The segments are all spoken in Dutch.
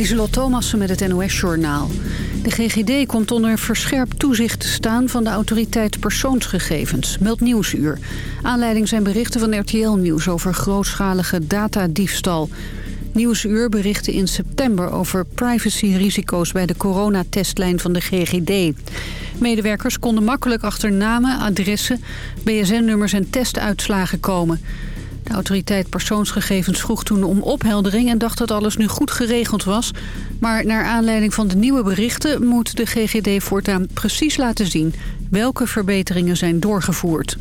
Lieselot Thomassen met het NOS-journaal. De GGD komt onder verscherpt toezicht te staan van de autoriteit persoonsgegevens, meldt Nieuwsuur. Aanleiding zijn berichten van RTL Nieuws over grootschalige datadiefstal. Nieuwsuur berichtte in september over privacyrisico's bij de coronatestlijn van de GGD. Medewerkers konden makkelijk achter namen, adressen, BSN-nummers en testuitslagen komen. De autoriteit persoonsgegevens vroeg toen om opheldering... en dacht dat alles nu goed geregeld was. Maar naar aanleiding van de nieuwe berichten... moet de GGD voortaan precies laten zien... welke verbeteringen zijn doorgevoerd.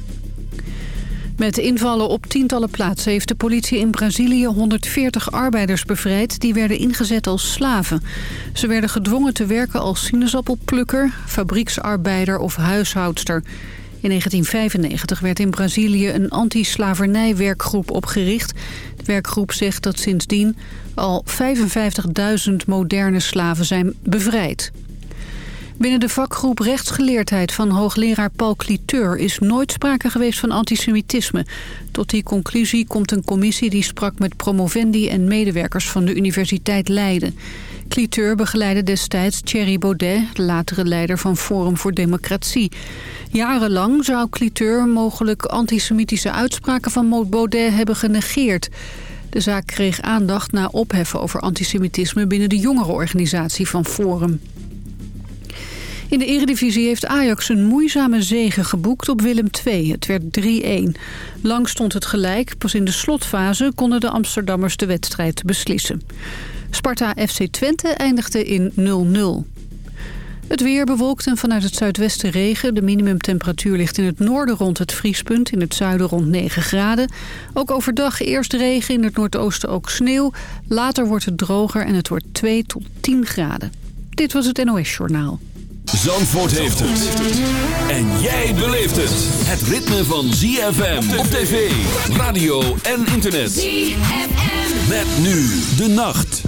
Met invallen op tientallen plaatsen heeft de politie in Brazilië 140 arbeiders bevrijd die werden ingezet als slaven. Ze werden gedwongen te werken als sinaasappelplukker, fabrieksarbeider of huishoudster. In 1995 werd in Brazilië een anti-slavernijwerkgroep opgericht. De werkgroep zegt dat sindsdien al 55.000 moderne slaven zijn bevrijd. Binnen de vakgroep rechtsgeleerdheid van hoogleraar Paul Cliteur... is nooit sprake geweest van antisemitisme. Tot die conclusie komt een commissie die sprak met promovendi... en medewerkers van de Universiteit Leiden. Cliteur begeleidde destijds Thierry Baudet... de latere leider van Forum voor Democratie. Jarenlang zou Cliteur mogelijk antisemitische uitspraken van Baudet hebben genegeerd. De zaak kreeg aandacht na opheffen over antisemitisme... binnen de jongerenorganisatie van Forum. In de eredivisie heeft Ajax een moeizame zege geboekt op Willem II. Het werd 3-1. Lang stond het gelijk. Pas in de slotfase konden de Amsterdammers de wedstrijd beslissen. Sparta FC Twente eindigde in 0-0. Het weer bewolkt en vanuit het zuidwesten regen. De minimumtemperatuur ligt in het noorden rond het vriespunt. In het zuiden rond 9 graden. Ook overdag eerst regen, in het noordoosten ook sneeuw. Later wordt het droger en het wordt 2 tot 10 graden. Dit was het NOS Journaal. Zandvoort heeft het. En jij beleeft het. Het ritme van ZFM op tv, radio en internet. ZFM. Met nu de nacht.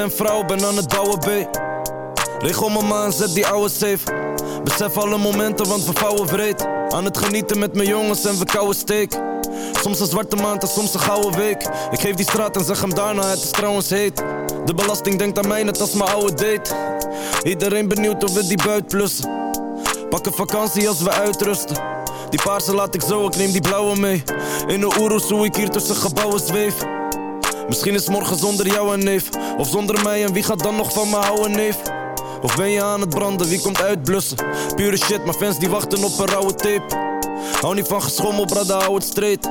En vrouw, ben aan het bouwen, B. Regel mijn maan, zet die ouwe safe. Besef alle momenten, want we vouwen vreed. Aan het genieten met mijn jongens en we kouwen steek. Soms een zwarte maand en soms een gouden week. Ik geef die straat en zeg hem daarna, het is trouwens heet. De belasting denkt aan mij net als mijn oude date. Iedereen benieuwd of we die buit plussen. Pak een vakantie als we uitrusten. Die paarse laat ik zo, ik neem die blauwe mee. In de Oeroes hoe ik hier tussen gebouwen zweef. Misschien is morgen zonder jou een neef. Of zonder mij en wie gaat dan nog van me houden neef? Of ben je aan het branden, wie komt uitblussen? Pure shit, maar fans die wachten op een rauwe tape. Hou niet van geschommel, brada, hou het straight.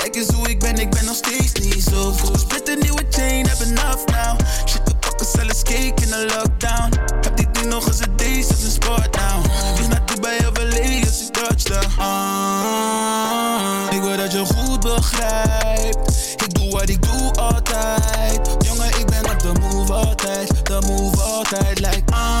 kijk ik ben, ik ben nog steeds niet zo goed. Split een nieuwe chain, heb enough now. Shit, we pakken zelfs cake in de lockdown. Heb dit nu nog eens een day, is een sport now. Dus naar Dubai of LA als je touchdown. Ah, ik wil dat je goed begrijpt. Ik doe wat ik doe altijd. Jongen, ik ben op de move altijd. De move altijd, like ah.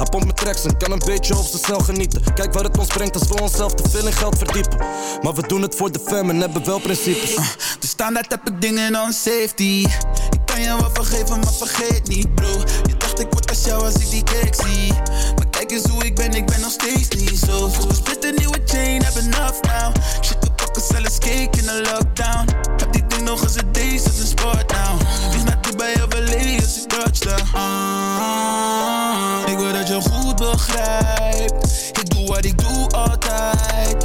Hij pompt met tracks en kan een beetje op snel genieten. Kijk waar het ons brengt als we onszelf te veel in geld verdiepen. Maar we doen het voor de fam en hebben wel principes. De standaard heb ik dingen on safety. Ik kan je wat vergeven, maar vergeet niet, bro. Je dacht ik word als jou als ik die cake zie. Maar kijk eens hoe ik ben, ik ben nog steeds niet zo vroeg. Split een nieuwe chain, heb enough now. Shit, we pakken zelfs cake in de lockdown. Heb die ding nog eens een deze, is een sport now. Dus naar Dubai of LA als ik touchdown. Uh, begrijpt. Ik doe wat ik doe altijd.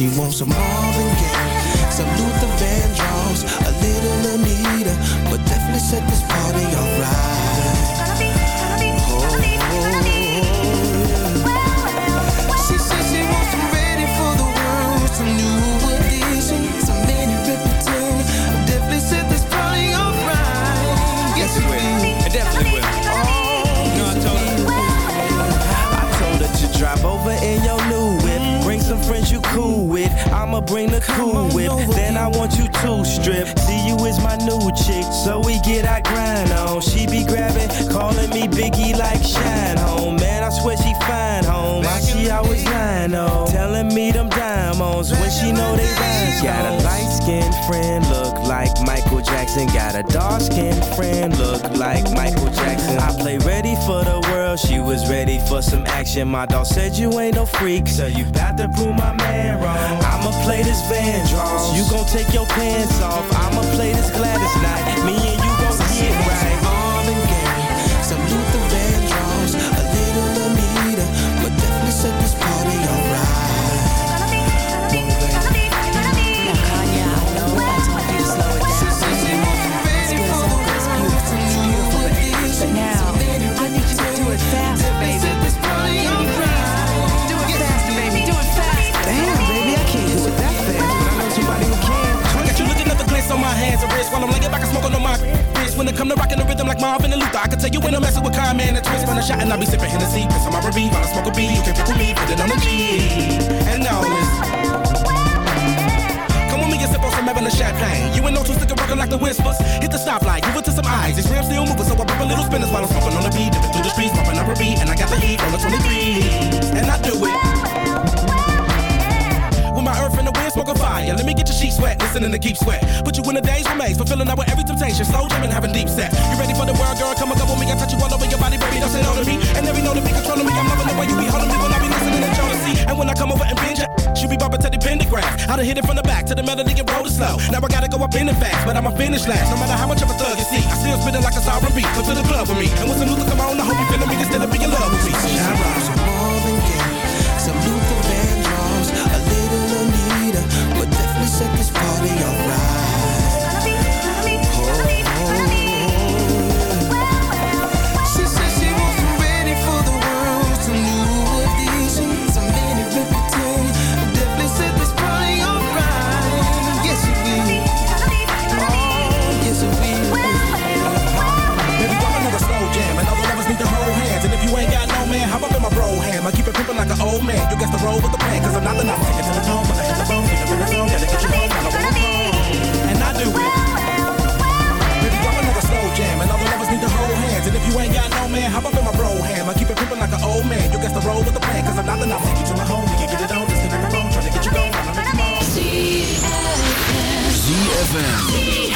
she wants some more. My dog said you ain't no freak, so you bout to prove my man wrong. I'ma play this Vandross. You gon' take your pants off. I'ma play this Gladys night. Me and you Hop up in my bro ham. I keep it creeping like an old man. You got the road with the plan, cause I'm not enough. Take you my home. Can get it on. Just phone. Get you going. ZFM. ZFM.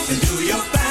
and do your best.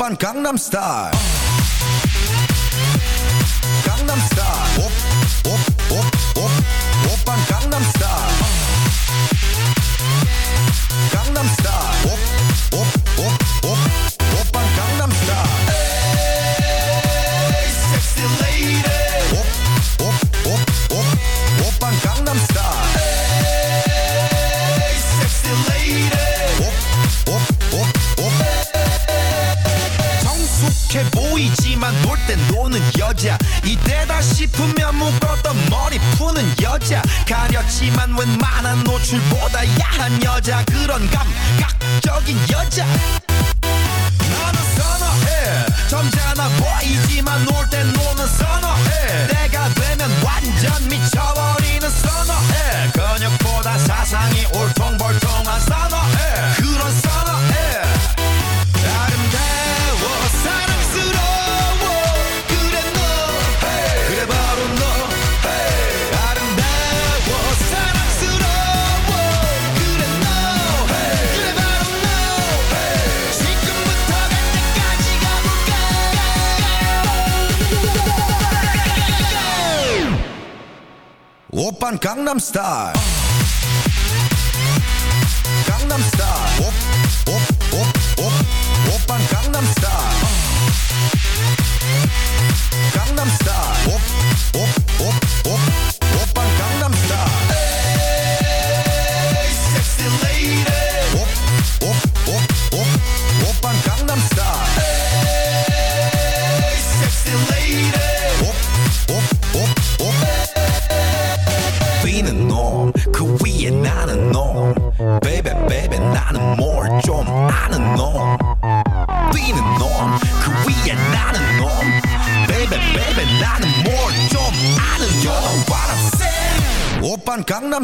Van Gangnam Style. star.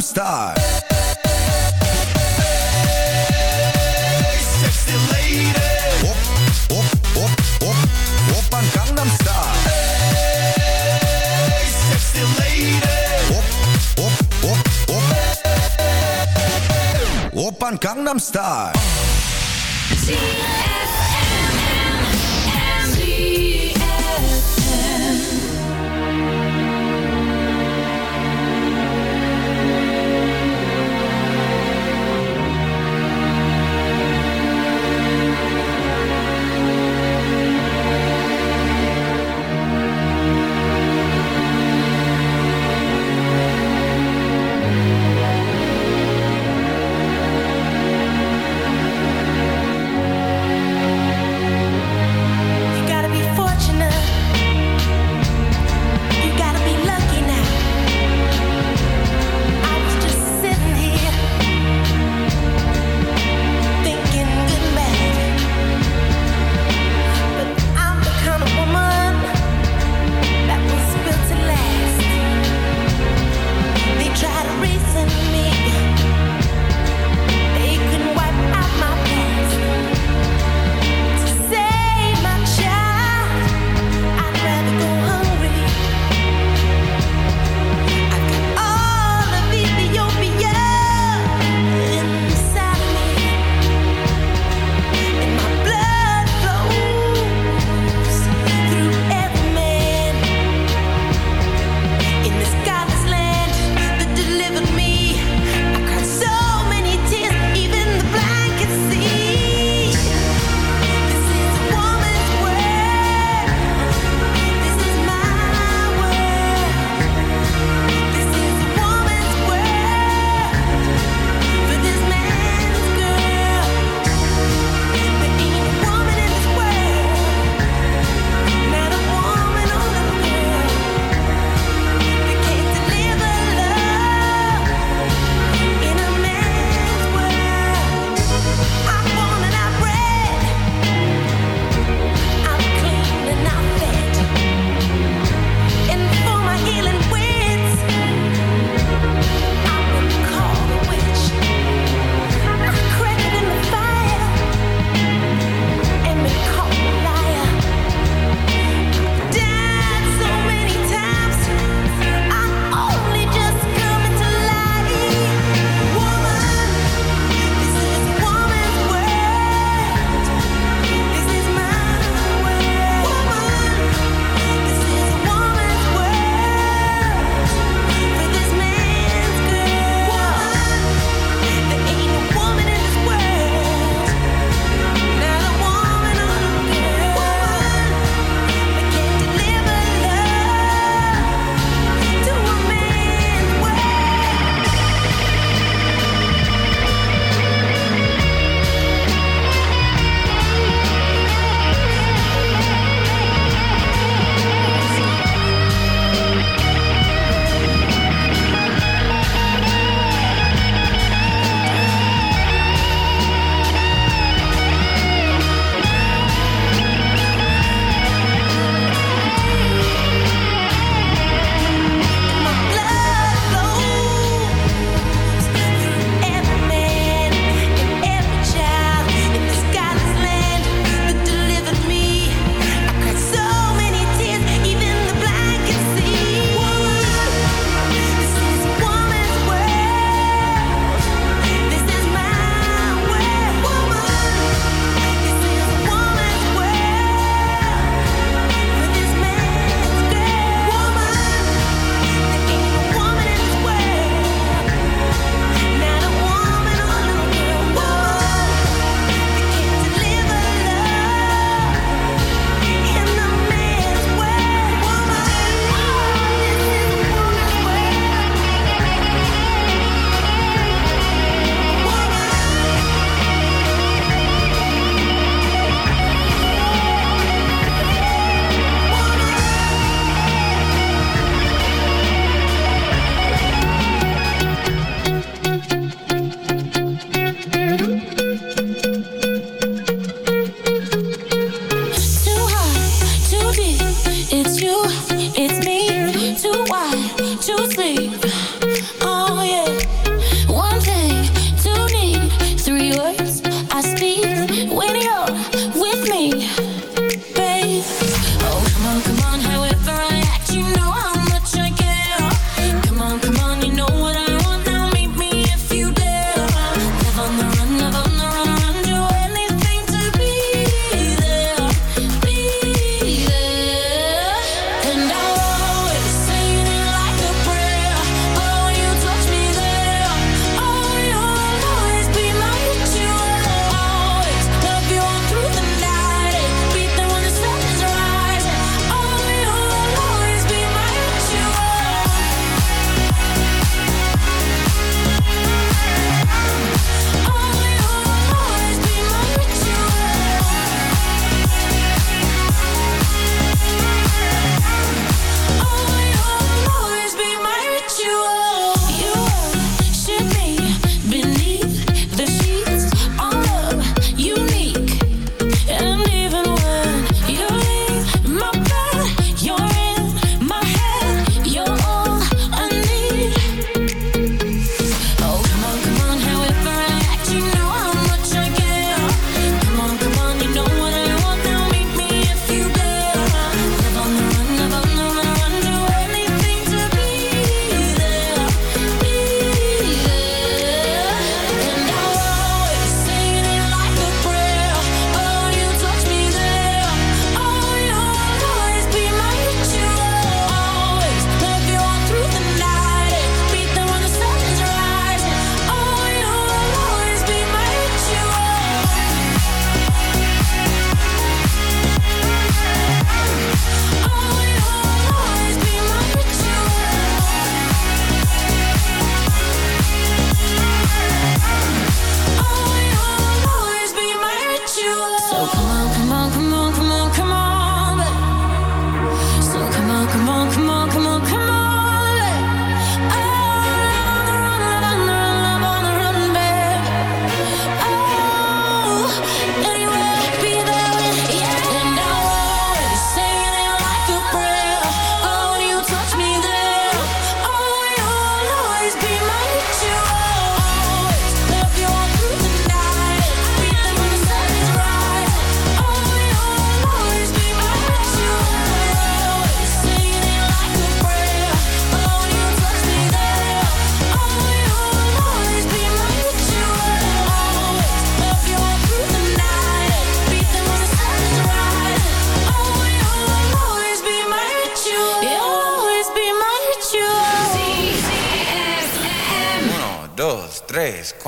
star. Gangnam Style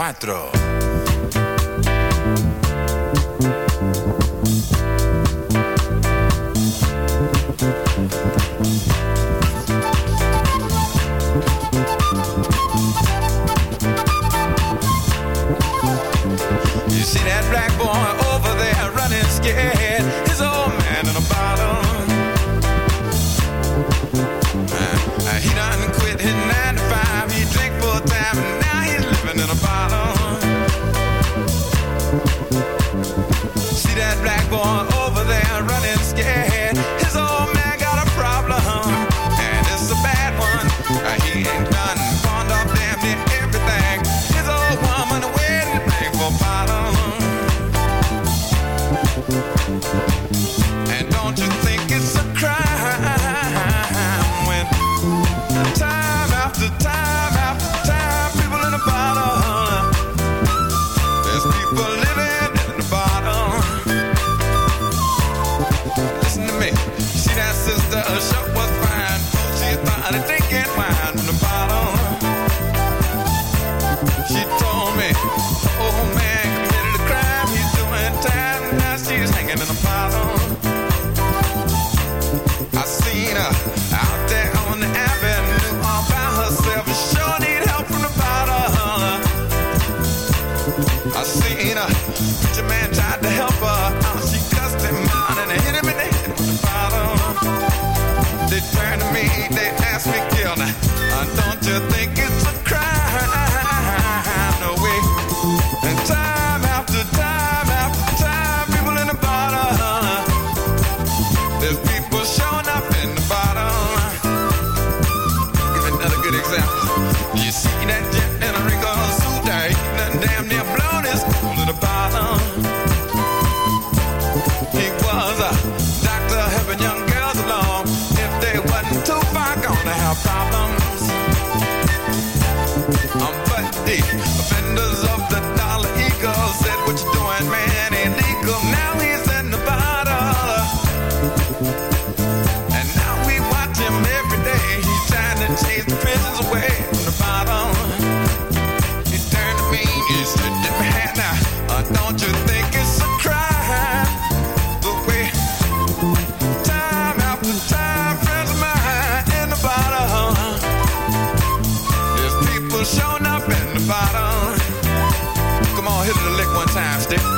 cuatro. Thursday.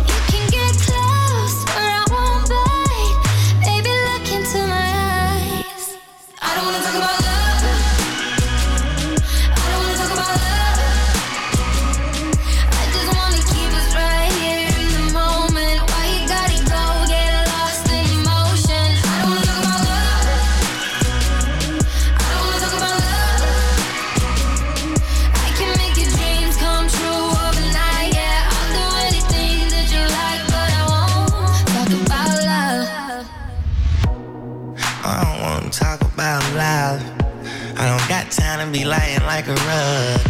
like a rug.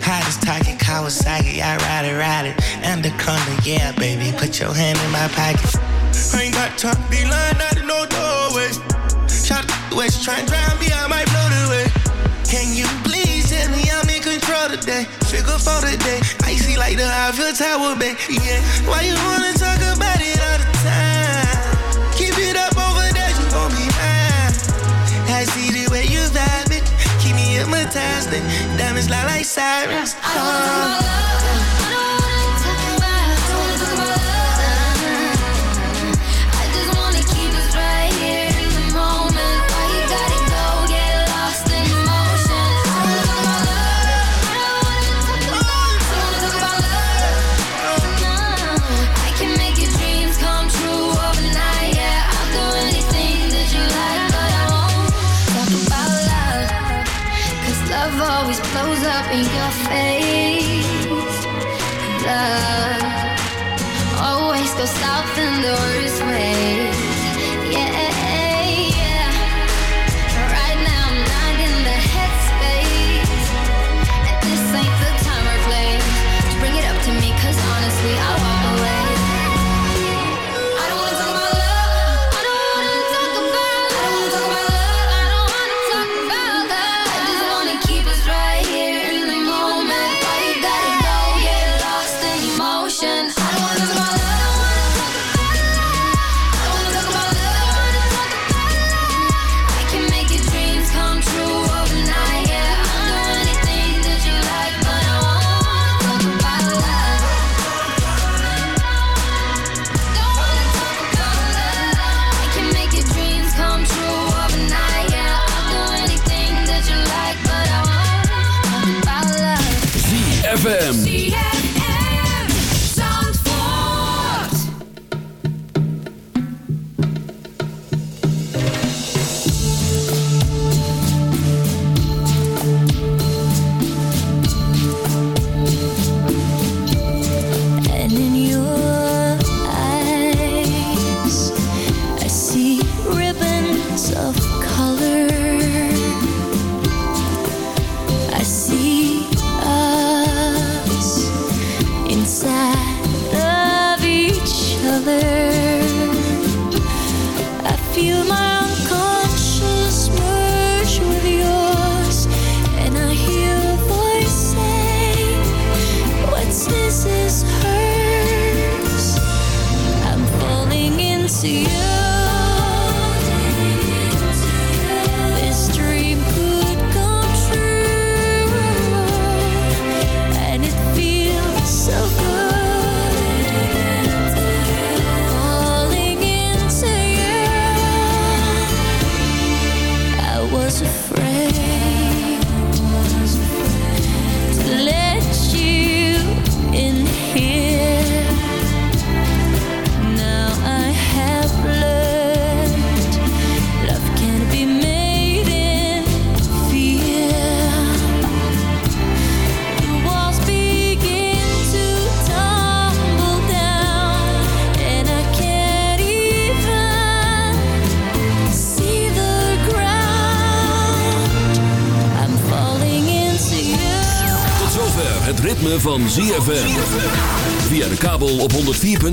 Hot as Taki Kawasaki, I ride it, ride it. Anaconda, yeah, baby, put your hand in my pocket. I ain't got time to be lying out in no doorway. Shot the west, try and drown me, I might blow the way. Can you please tell me I'm in control today? Figure for today, icy like the Eiffel Tower, baby. Yeah, why you wanna fantastic. Diamonds like sirens. I don't my love.